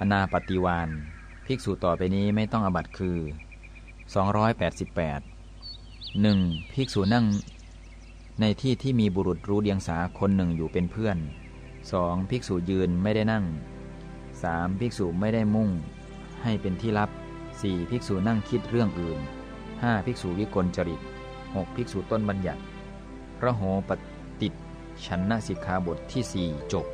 อนาปฏิวานภิกษุต่อไปนี้ไม่ต้องอบัตคือ 288 1. ภิกษุนั่งในที่ที่มีบุรุษรู้เดียงสาคนหนึ่งอยู่เป็นเพื่อน 2. ภิกษุยืนไม่ได้นั่ง 3. ภิกษุไม่ได้มุ่ง ให้เป็นที่รับ 4. ภิกษุนั่งคิดเรื่องอื่น 5. ภิกษุวิกลจริต 6. ภิกษุต้นบัญญัติระโหปติชนนสิกขาบทที่ 4 จบ